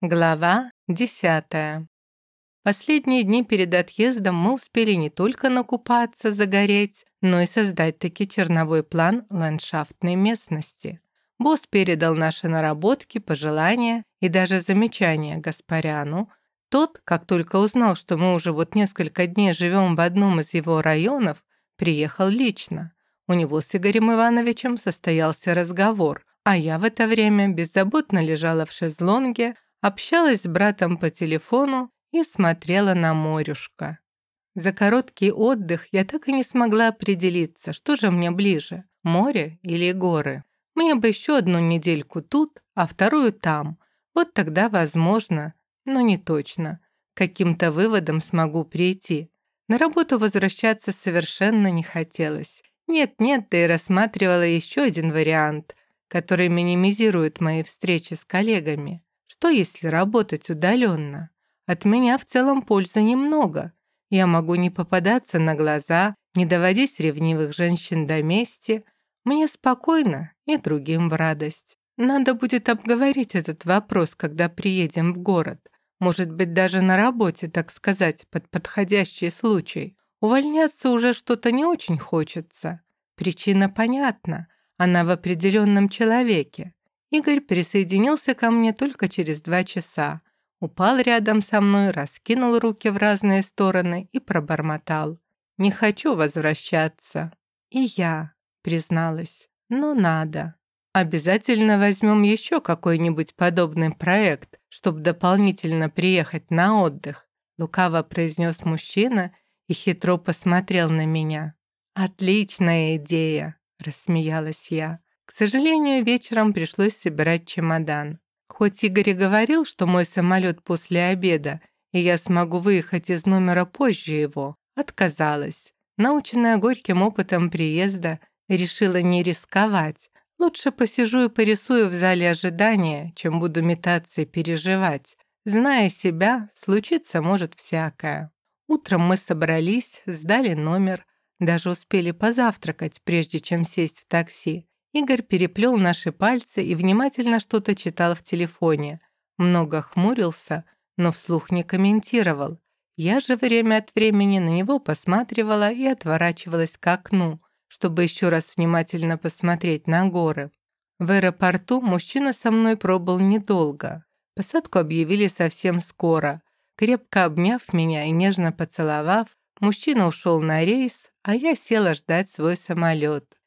Глава десятая. Последние дни перед отъездом мы успели не только накупаться, загореть, но и создать таки черновой план ландшафтной местности. Босс передал наши наработки, пожелания и даже замечания Гаспаряну. Тот, как только узнал, что мы уже вот несколько дней живем в одном из его районов, приехал лично. У него с Игорем Ивановичем состоялся разговор, а я в это время беззаботно лежала в шезлонге, общалась с братом по телефону и смотрела на морюшка. За короткий отдых я так и не смогла определиться, что же мне ближе, море или горы. Мне бы еще одну недельку тут, а вторую там. Вот тогда, возможно, но не точно, каким-то выводом смогу прийти. На работу возвращаться совершенно не хотелось. Нет-нет, да и рассматривала еще один вариант, который минимизирует мои встречи с коллегами. Что если работать удаленно? От меня в целом пользы немного. Я могу не попадаться на глаза, не доводить ревнивых женщин до мести. Мне спокойно и другим в радость. Надо будет обговорить этот вопрос, когда приедем в город. Может быть, даже на работе, так сказать, под подходящий случай. Увольняться уже что-то не очень хочется. Причина понятна. Она в определенном человеке. Игорь присоединился ко мне только через два часа. Упал рядом со мной, раскинул руки в разные стороны и пробормотал. «Не хочу возвращаться». «И я», — призналась. «Но надо. Обязательно возьмем еще какой-нибудь подобный проект, чтобы дополнительно приехать на отдых», — лукаво произнес мужчина и хитро посмотрел на меня. «Отличная идея», — рассмеялась я. К сожалению, вечером пришлось собирать чемодан. Хоть Игорь и говорил, что мой самолет после обеда, и я смогу выехать из номера позже его, отказалась. Наученная горьким опытом приезда, решила не рисковать. Лучше посижу и порисую в зале ожидания, чем буду метаться и переживать. Зная себя, случиться может всякое. Утром мы собрались, сдали номер, даже успели позавтракать, прежде чем сесть в такси. Игорь переплел наши пальцы и внимательно что-то читал в телефоне. Много хмурился, но вслух не комментировал. Я же время от времени на него посматривала и отворачивалась к окну, чтобы еще раз внимательно посмотреть на горы. В аэропорту мужчина со мной пробыл недолго. Посадку объявили совсем скоро. Крепко обняв меня и нежно поцеловав, мужчина ушел на рейс, а я села ждать свой самолет.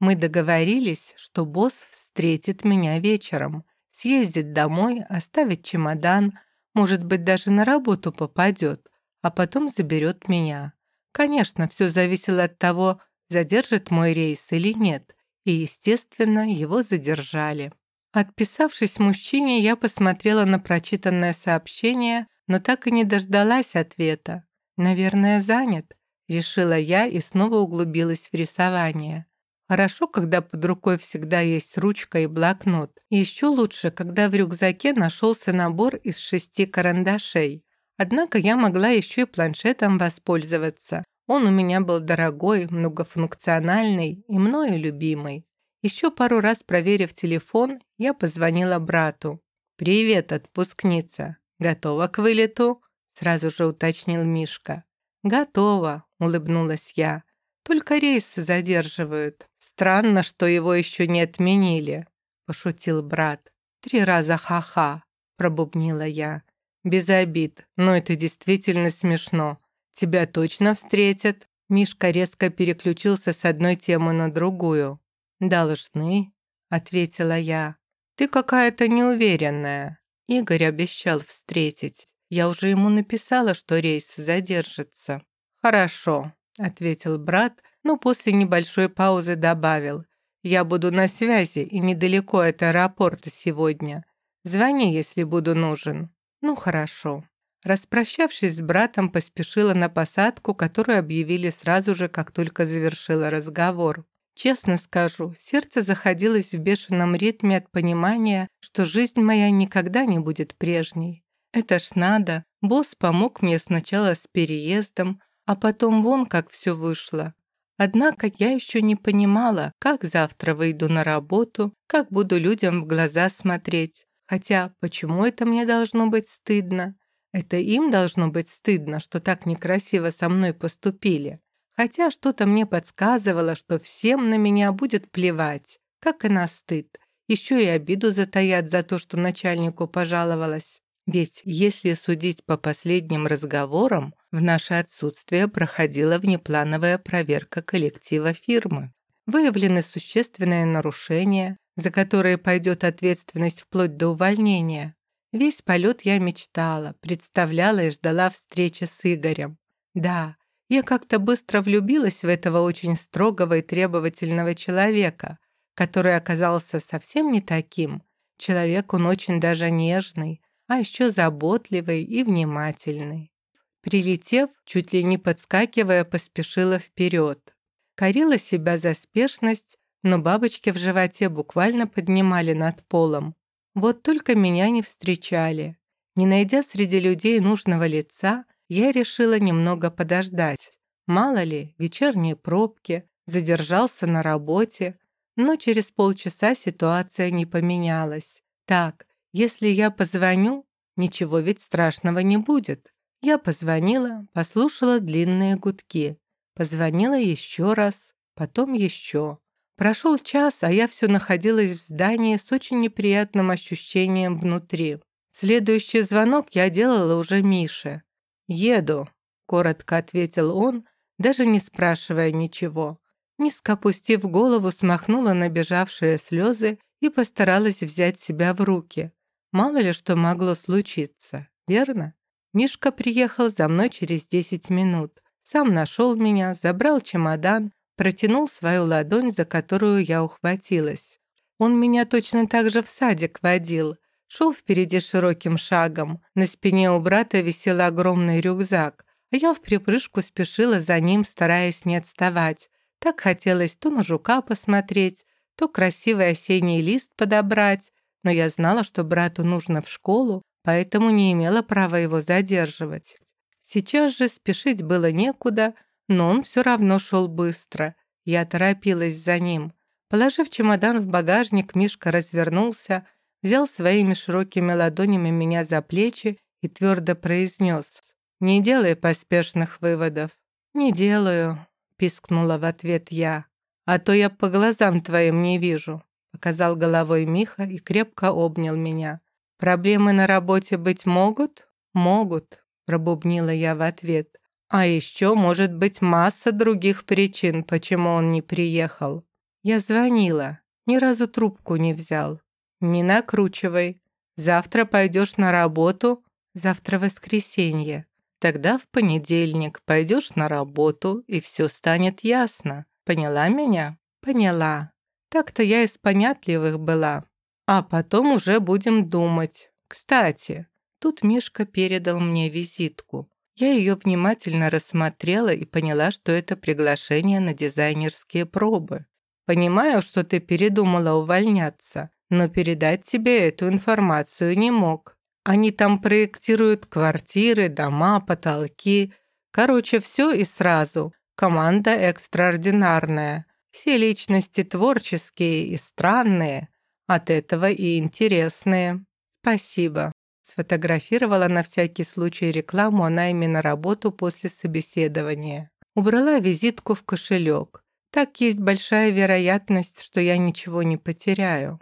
Мы договорились, что босс встретит меня вечером, съездит домой, оставит чемодан, может быть, даже на работу попадет, а потом заберет меня. Конечно, все зависело от того, задержит мой рейс или нет, и, естественно, его задержали. Отписавшись мужчине, я посмотрела на прочитанное сообщение, но так и не дождалась ответа. «Наверное, занят», — решила я и снова углубилась в рисование. Хорошо, когда под рукой всегда есть ручка и блокнот. Еще лучше, когда в рюкзаке нашелся набор из шести карандашей. Однако я могла еще и планшетом воспользоваться. Он у меня был дорогой, многофункциональный и мною любимый. Еще пару раз проверив телефон, я позвонила брату. «Привет, отпускница. Готова к вылету?» Сразу же уточнил Мишка. «Готова», — улыбнулась я. Только рейсы задерживают. Странно, что его еще не отменили», — пошутил брат. «Три раза ха-ха», — пробубнила я. «Без обид, но это действительно смешно. Тебя точно встретят?» Мишка резко переключился с одной темы на другую. «Должны», — ответила я. «Ты какая-то неуверенная». Игорь обещал встретить. Я уже ему написала, что рейс задержится. «Хорошо», ответил брат, но после небольшой паузы добавил. «Я буду на связи и недалеко от аэропорта сегодня. Звони, если буду нужен». «Ну, хорошо». Распрощавшись с братом, поспешила на посадку, которую объявили сразу же, как только завершила разговор. Честно скажу, сердце заходилось в бешеном ритме от понимания, что жизнь моя никогда не будет прежней. Это ж надо. Босс помог мне сначала с переездом, а потом вон как все вышло. Однако я еще не понимала, как завтра выйду на работу, как буду людям в глаза смотреть. Хотя, почему это мне должно быть стыдно? Это им должно быть стыдно, что так некрасиво со мной поступили. Хотя что-то мне подсказывало, что всем на меня будет плевать, как и на стыд. Еще и обиду затаят за то, что начальнику пожаловалась. Ведь, если судить по последним разговорам, в наше отсутствие проходила внеплановая проверка коллектива фирмы. Выявлены существенные нарушения, за которые пойдет ответственность вплоть до увольнения. Весь полет я мечтала, представляла и ждала встречи с Игорем. Да, я как-то быстро влюбилась в этого очень строгого и требовательного человека, который оказался совсем не таким. Человек он очень даже нежный, а еще заботливый и внимательный. Прилетев, чуть ли не подскакивая, поспешила вперед. Корила себя за спешность, но бабочки в животе буквально поднимали над полом. Вот только меня не встречали. Не найдя среди людей нужного лица, я решила немного подождать. Мало ли, вечерние пробки, задержался на работе, но через полчаса ситуация не поменялась. Так, если я позвоню, ничего ведь страшного не будет. Я позвонила, послушала длинные гудки. Позвонила еще раз, потом еще. Прошел час, а я все находилась в здании с очень неприятным ощущением внутри. Следующий звонок я делала уже Мише. «Еду», — коротко ответил он, даже не спрашивая ничего. Низко опустив голову, смахнула набежавшие слезы и постаралась взять себя в руки. Мало ли что могло случиться, верно? Мишка приехал за мной через 10 минут. Сам нашел меня, забрал чемодан, протянул свою ладонь, за которую я ухватилась. Он меня точно так же в садик водил. Шел впереди широким шагом. На спине у брата висел огромный рюкзак, а я в припрыжку спешила за ним, стараясь не отставать. Так хотелось то на жука посмотреть, то красивый осенний лист подобрать, но я знала, что брату нужно в школу, поэтому не имела права его задерживать. Сейчас же спешить было некуда — но он все равно шел быстро. Я торопилась за ним. Положив чемодан в багажник, Мишка развернулся, взял своими широкими ладонями меня за плечи и твердо произнес «Не делай поспешных выводов». «Не делаю», — пискнула в ответ я. «А то я по глазам твоим не вижу», — показал головой Миха и крепко обнял меня. «Проблемы на работе быть могут?» «Могут», — пробубнила я в ответ. А еще может быть масса других причин, почему он не приехал. Я звонила, ни разу трубку не взял. Не накручивай. Завтра пойдешь на работу, завтра воскресенье. Тогда в понедельник пойдешь на работу, и все станет ясно. Поняла меня? Поняла. Так-то я из понятливых была. А потом уже будем думать. Кстати, тут Мишка передал мне визитку. Я ее внимательно рассмотрела и поняла, что это приглашение на дизайнерские пробы. Понимаю, что ты передумала увольняться, но передать тебе эту информацию не мог. Они там проектируют квартиры, дома, потолки. Короче, все и сразу. Команда экстраординарная. Все личности творческие и странные. От этого и интересные. Спасибо. Сфотографировала на всякий случай рекламу о найме на работу после собеседования. Убрала визитку в кошелек. Так есть большая вероятность, что я ничего не потеряю.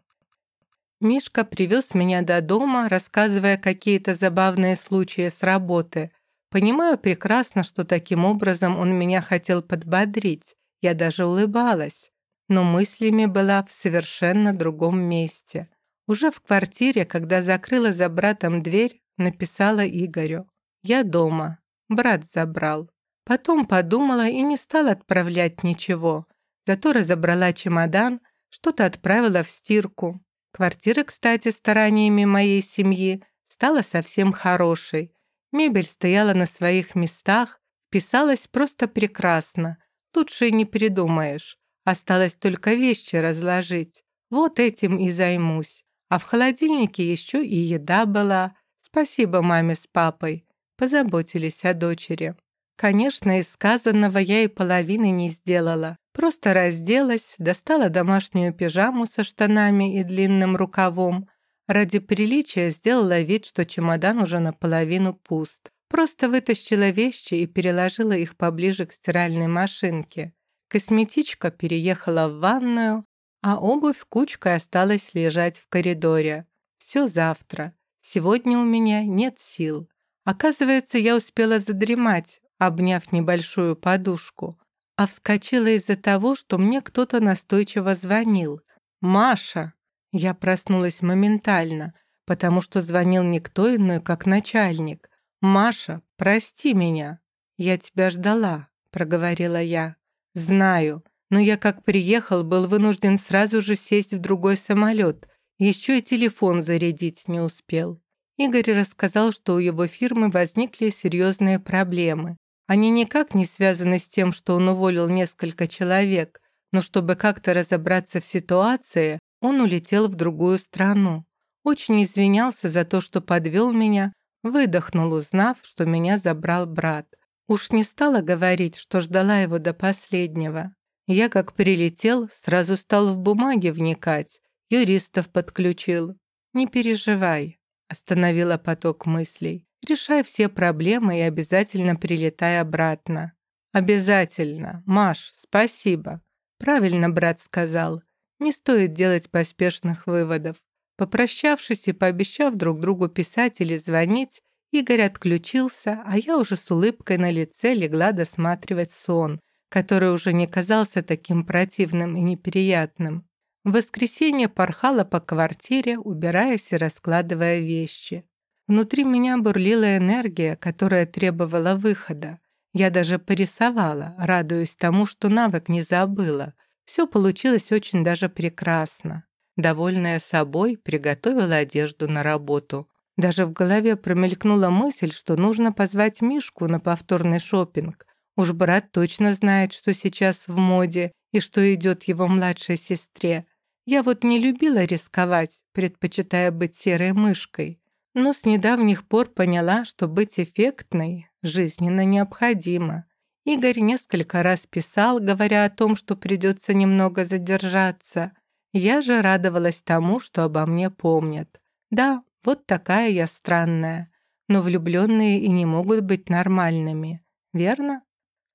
Мишка привез меня до дома, рассказывая какие-то забавные случаи с работы. Понимаю прекрасно, что таким образом он меня хотел подбодрить. Я даже улыбалась, но мыслями была в совершенно другом месте. Уже в квартире, когда закрыла за братом дверь, написала Игорю. «Я дома. Брат забрал». Потом подумала и не стала отправлять ничего. Зато разобрала чемодан, что-то отправила в стирку. Квартира, кстати, стараниями моей семьи стала совсем хорошей. Мебель стояла на своих местах, писалась просто прекрасно. Лучше и не придумаешь. Осталось только вещи разложить. Вот этим и займусь. А в холодильнике еще и еда была. Спасибо маме с папой. Позаботились о дочери. Конечно, из сказанного я и половины не сделала. Просто разделась, достала домашнюю пижаму со штанами и длинным рукавом, Ради приличия сделала вид, что чемодан уже наполовину пуст. Просто вытащила вещи и переложила их поближе к стиральной машинке. Косметичка переехала в ванную, а обувь кучкой осталась лежать в коридоре. Все завтра. Сегодня у меня нет сил. Оказывается, я успела задремать, обняв небольшую подушку, а вскочила из-за того, что мне кто-то настойчиво звонил. «Маша!» Я проснулась моментально, потому что звонил никто иной, как начальник. «Маша, прости меня. Я тебя ждала», — проговорила я. «Знаю, но я как приехал, был вынужден сразу же сесть в другой самолет. Еще и телефон зарядить не успел». Игорь рассказал, что у его фирмы возникли серьезные проблемы. Они никак не связаны с тем, что он уволил несколько человек, но чтобы как-то разобраться в ситуации, он улетел в другую страну. Очень извинялся за то, что подвел меня, Выдохнул, узнав, что меня забрал брат. Уж не стала говорить, что ждала его до последнего. Я, как прилетел, сразу стал в бумаге вникать, юристов подключил. «Не переживай», — остановила поток мыслей. «Решай все проблемы и обязательно прилетай обратно». «Обязательно. Маш, спасибо». «Правильно брат сказал. Не стоит делать поспешных выводов. Попрощавшись и пообещав друг другу писать или звонить, Игорь отключился, а я уже с улыбкой на лице легла досматривать сон, который уже не казался таким противным и неприятным. В воскресенье порхала по квартире, убираясь и раскладывая вещи. Внутри меня бурлила энергия, которая требовала выхода. Я даже порисовала, радуясь тому, что навык не забыла. Все получилось очень даже прекрасно. Довольная собой, приготовила одежду на работу. Даже в голове промелькнула мысль, что нужно позвать Мишку на повторный шопинг. Уж брат точно знает, что сейчас в моде и что идет его младшей сестре. Я вот не любила рисковать, предпочитая быть серой мышкой. Но с недавних пор поняла, что быть эффектной жизненно необходимо. Игорь несколько раз писал, говоря о том, что придется немного задержаться. Я же радовалась тому, что обо мне помнят. Да, вот такая я странная. Но влюбленные и не могут быть нормальными. Верно?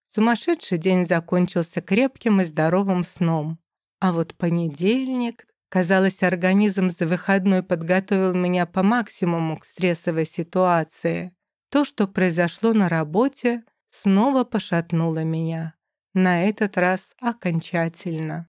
Сумасшедший день закончился крепким и здоровым сном. А вот понедельник... Казалось, организм за выходной подготовил меня по максимуму к стрессовой ситуации. То, что произошло на работе, снова пошатнуло меня. На этот раз окончательно.